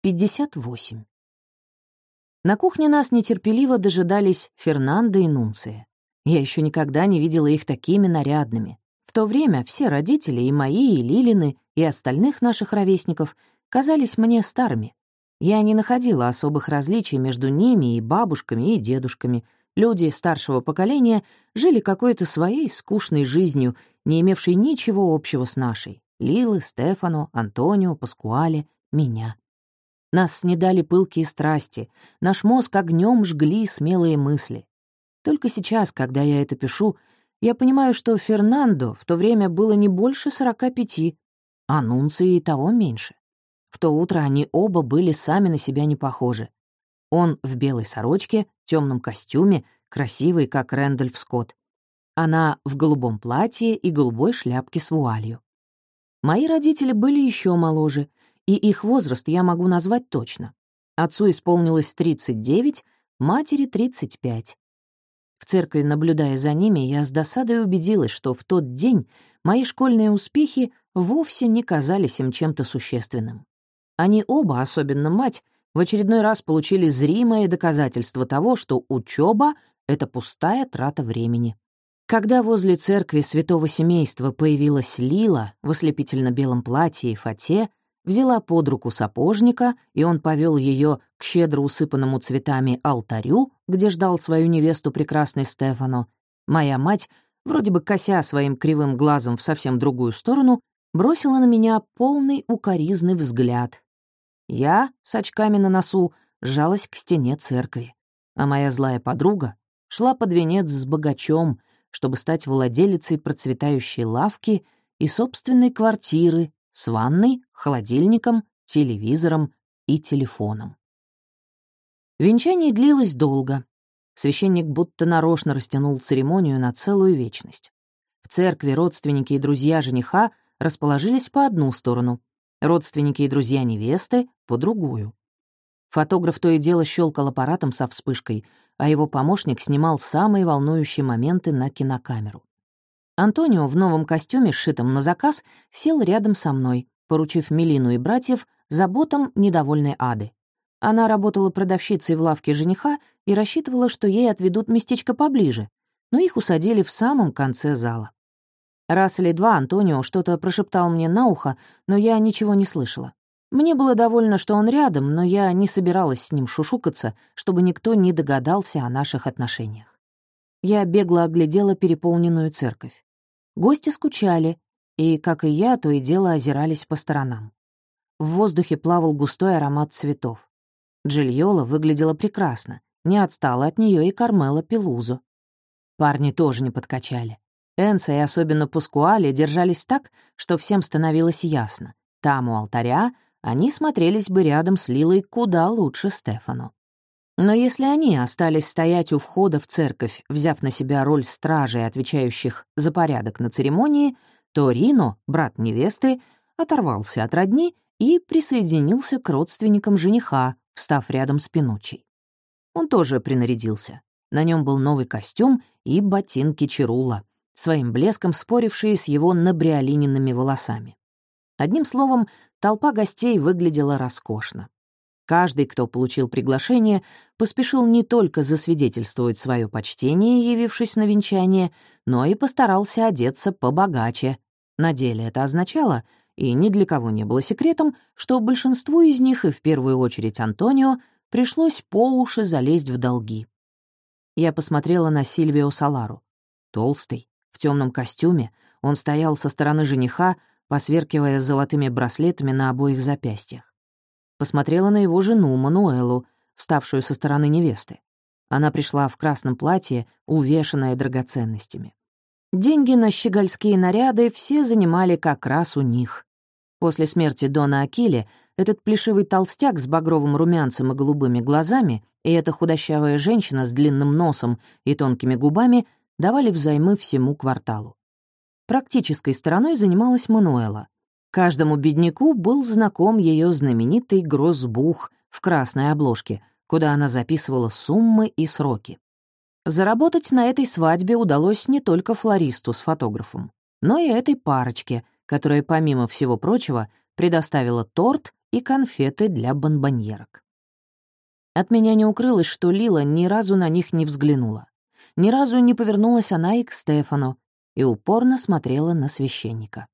58. На кухне нас нетерпеливо дожидались Фернандо и Нунция. Я еще никогда не видела их такими нарядными. В то время все родители, и мои, и Лилины, и остальных наших ровесников, казались мне старыми. Я не находила особых различий между ними и бабушками, и дедушками. Люди старшего поколения жили какой-то своей скучной жизнью, не имевшей ничего общего с нашей. Лилы, Стефано, Антонио, Паскуале, меня. Нас снедали пылкие страсти, наш мозг огнем жгли смелые мысли. Только сейчас, когда я это пишу, я понимаю, что Фернандо в то время было не больше сорока пяти, а Нунции и того меньше. В то утро они оба были сами на себя не похожи. Он в белой сорочке, темном костюме, красивый, как Рэндольф Скотт. Она в голубом платье и голубой шляпке с вуалью. Мои родители были еще моложе, и их возраст я могу назвать точно. Отцу исполнилось 39, матери — 35. В церкви, наблюдая за ними, я с досадой убедилась, что в тот день мои школьные успехи вовсе не казались им чем-то существенным. Они оба, особенно мать, в очередной раз получили зримое доказательство того, что учеба — это пустая трата времени. Когда возле церкви святого семейства появилась Лила в ослепительно-белом платье и фате, взяла под руку сапожника, и он повел ее к щедро усыпанному цветами алтарю, где ждал свою невесту прекрасный Стефано. Моя мать, вроде бы кося своим кривым глазом в совсем другую сторону, бросила на меня полный укоризный взгляд. Я, с очками на носу, жалась к стене церкви, а моя злая подруга шла под венец с богачом, чтобы стать владелицей процветающей лавки и собственной квартиры с ванной, холодильником, телевизором и телефоном. Венчание длилось долго. Священник будто нарочно растянул церемонию на целую вечность. В церкви родственники и друзья жениха расположились по одну сторону, родственники и друзья невесты — по другую. Фотограф то и дело щелкал аппаратом со вспышкой, а его помощник снимал самые волнующие моменты на кинокамеру. Антонио в новом костюме, сшитом на заказ, сел рядом со мной, поручив Мелину и братьев заботам недовольной Ады. Она работала продавщицей в лавке жениха и рассчитывала, что ей отведут местечко поближе, но их усадили в самом конце зала. Раз или два Антонио что-то прошептал мне на ухо, но я ничего не слышала. Мне было довольно, что он рядом, но я не собиралась с ним шушукаться, чтобы никто не догадался о наших отношениях. Я бегло оглядела переполненную церковь. Гости скучали, и, как и я, то и дело озирались по сторонам. В воздухе плавал густой аромат цветов. Джильола выглядела прекрасно, не отстала от нее и Кармела Пелузо. Парни тоже не подкачали. Энса и особенно Пускуали держались так, что всем становилось ясно. Там, у алтаря, они смотрелись бы рядом с Лилой куда лучше Стефану. Но если они остались стоять у входа в церковь, взяв на себя роль стражей, отвечающих за порядок на церемонии, то Рино, брат невесты, оторвался от родни и присоединился к родственникам жениха, встав рядом с Пинучей. Он тоже принарядился. На нем был новый костюм и ботинки Чирула, своим блеском спорившие с его набриолиненными волосами. Одним словом, толпа гостей выглядела роскошно. Каждый, кто получил приглашение, поспешил не только засвидетельствовать свое почтение, явившись на венчание, но и постарался одеться побогаче. На деле это означало, и ни для кого не было секретом, что большинству из них, и в первую очередь Антонио, пришлось по уши залезть в долги. Я посмотрела на Сильвио Салару. Толстый, в темном костюме, он стоял со стороны жениха, посверкивая золотыми браслетами на обоих запястьях посмотрела на его жену, Мануэлу, вставшую со стороны невесты. Она пришла в красном платье, увешанное драгоценностями. Деньги на щегольские наряды все занимали как раз у них. После смерти Дона Акили этот плешивый толстяк с багровым румянцем и голубыми глазами и эта худощавая женщина с длинным носом и тонкими губами давали взаймы всему кварталу. Практической стороной занималась Мануэла. Каждому бедняку был знаком ее знаменитый гроссбух в красной обложке, куда она записывала суммы и сроки. Заработать на этой свадьбе удалось не только флористу с фотографом, но и этой парочке, которая, помимо всего прочего, предоставила торт и конфеты для бонбоньерок. От меня не укрылось, что Лила ни разу на них не взглянула. Ни разу не повернулась она и к Стефану, и упорно смотрела на священника.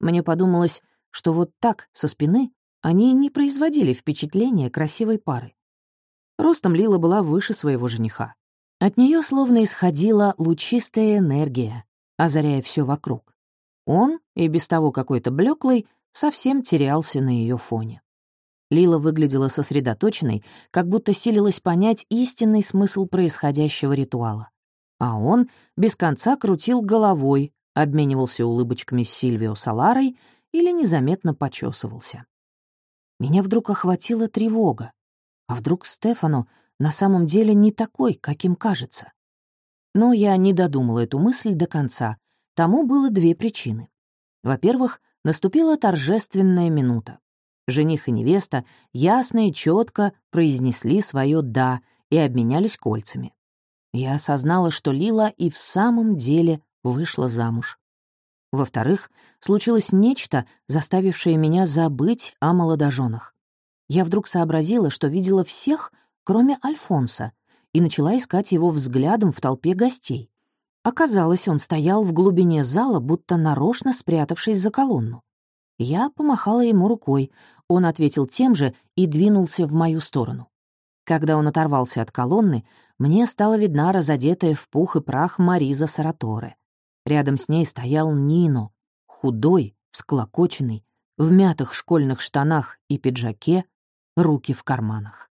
Мне подумалось, что вот так, со спины, они не производили впечатления красивой пары. Ростом Лила была выше своего жениха. От нее словно исходила лучистая энергия, озаряя все вокруг. Он, и без того какой-то блеклый, совсем терялся на ее фоне. Лила выглядела сосредоточенной, как будто силилась понять истинный смысл происходящего ритуала. А он без конца крутил головой, обменивался улыбочками с Сильвио Саларой или незаметно почесывался. Меня вдруг охватила тревога. А вдруг Стефану на самом деле не такой, каким кажется? Но я не додумала эту мысль до конца. Тому было две причины. Во-первых, наступила торжественная минута. Жених и невеста ясно и четко произнесли свое «да» и обменялись кольцами. Я осознала, что Лила и в самом деле вышла замуж. Во-вторых, случилось нечто, заставившее меня забыть о молодоженах. Я вдруг сообразила, что видела всех, кроме Альфонса, и начала искать его взглядом в толпе гостей. Оказалось, он стоял в глубине зала, будто нарочно спрятавшись за колонну. Я помахала ему рукой, он ответил тем же и двинулся в мою сторону. Когда он оторвался от колонны, мне стала видна разодетая в пух и прах Мариза Сараторе. Рядом с ней стоял Нино, худой, всклокоченный, в мятых школьных штанах и пиджаке, руки в карманах.